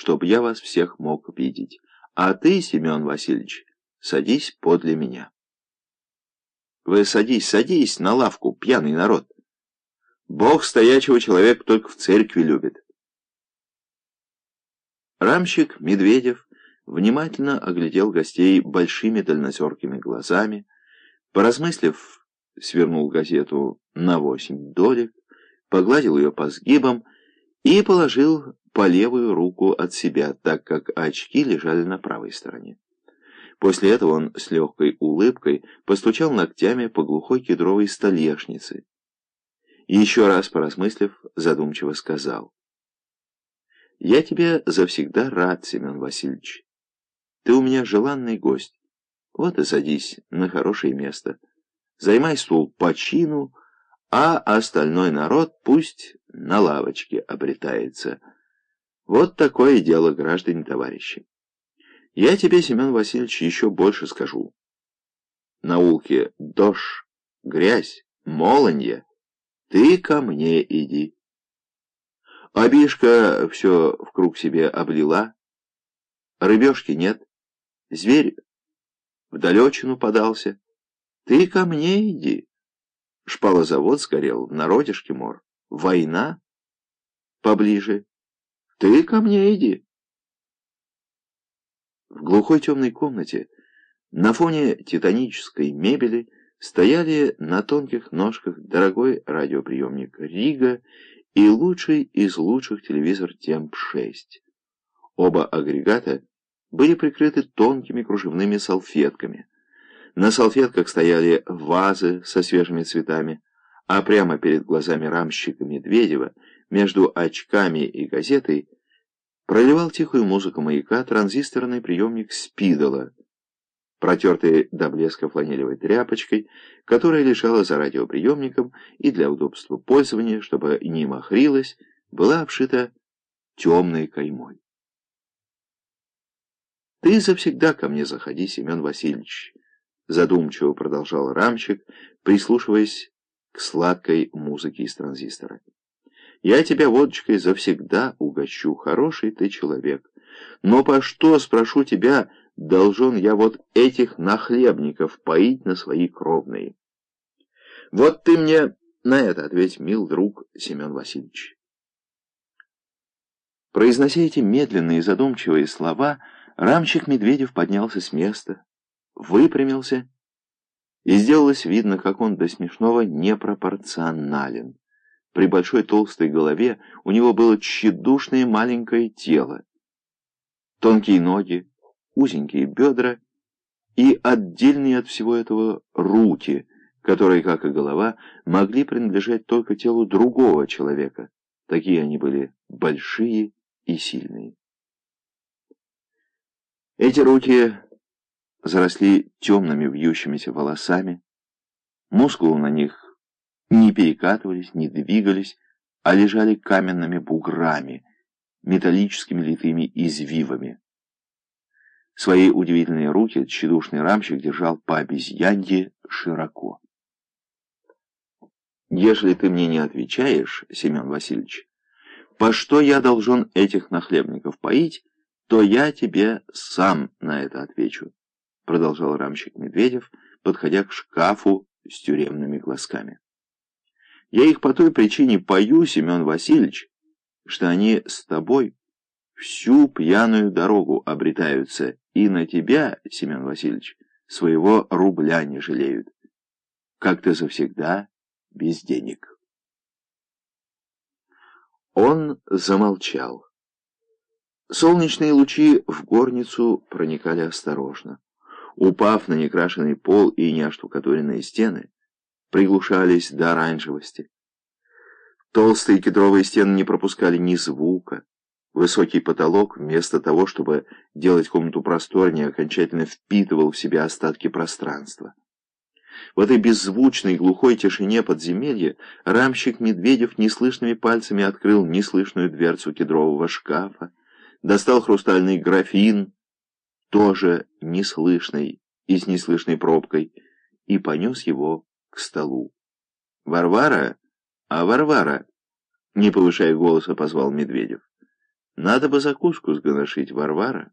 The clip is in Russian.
чтобы я вас всех мог видеть. А ты, Семен Васильевич, садись подле меня. Вы садись, садись на лавку, пьяный народ. Бог стоячего человека только в церкви любит. Рамщик Медведев внимательно оглядел гостей большими дальнозеркими глазами, поразмыслив, свернул газету на восемь долек, погладил ее по сгибам и положил по левую руку от себя, так как очки лежали на правой стороне. После этого он с легкой улыбкой постучал ногтями по глухой кедровой столешнице. И еще раз поразмыслив, задумчиво сказал. «Я тебе завсегда рад, Семен Васильевич. Ты у меня желанный гость. Вот и садись на хорошее место. Займай стул по чину, а остальной народ пусть на лавочке обретается». Вот такое дело, граждане товарищи. Я тебе, Семен Васильевич, еще больше скажу. Наулки дождь, грязь, молонье. Ты ко мне иди. Обишка все в круг себе облила. Рыбешки нет. Зверь в далечину подался. Ты ко мне иди. Шпалозавод сгорел, в народишке мор. Война поближе. Ты ко мне иди. В глухой темной комнате на фоне титанической мебели стояли на тонких ножках дорогой радиоприемник «Рига» и лучший из лучших телевизор «Темп-6». Оба агрегата были прикрыты тонкими кружевными салфетками. На салфетках стояли вазы со свежими цветами, а прямо перед глазами рамщика Медведева, между очками и газетой, проливал тихую музыку маяка транзисторный приемник Спидола, протертый до блеска фланелевой тряпочкой, которая лежала за радиоприемником и для удобства пользования, чтобы не махрилась, была обшита темной каймой. «Ты завсегда ко мне заходи, Семен Васильевич», задумчиво продолжал рамщик, прислушиваясь к сладкой музыке из транзистора. «Я тебя водочкой завсегда угощу, хороший ты человек. Но по что, спрошу тебя, должен я вот этих нахлебников поить на свои кровные?» «Вот ты мне на это ответь, мил друг Семен Васильевич». Произнося эти медленные задумчивые слова, рамщик Медведев поднялся с места, выпрямился, и сделалось видно, как он до смешного непропорционален. При большой толстой голове у него было тщедушное маленькое тело, тонкие ноги, узенькие бедра и отдельные от всего этого руки, которые, как и голова, могли принадлежать только телу другого человека. Такие они были большие и сильные. Эти руки заросли темными вьющимися волосами. Мускулы на них не перекатывались, не двигались, а лежали каменными буграми, металлическими литыми извивами. Свои удивительные руки тщедушный рамщик держал по обезьянье широко. «Ежели ты мне не отвечаешь, Семен Васильевич, по что я должен этих нахлебников поить, то я тебе сам на это отвечу» продолжал рамщик Медведев, подходя к шкафу с тюремными глазками. Я их по той причине пою, Семен Васильевич, что они с тобой всю пьяную дорогу обретаются, и на тебя, Семен Васильевич, своего рубля не жалеют. Как ты завсегда без денег. Он замолчал. Солнечные лучи в горницу проникали осторожно упав на некрашенный пол и неоштукатуренные стены, приглушались до оранжевости. Толстые кедровые стены не пропускали ни звука. Высокий потолок, вместо того, чтобы делать комнату просторнее, окончательно впитывал в себя остатки пространства. В этой беззвучной глухой тишине подземелья рамщик Медведев неслышными пальцами открыл неслышную дверцу кедрового шкафа, достал хрустальный графин, тоже неслышной и с неслышной пробкой, и понес его столу. «Варвара? А Варвара?» Не повышая голоса, позвал Медведев. Надо бы закуску сгоношить, Варвара.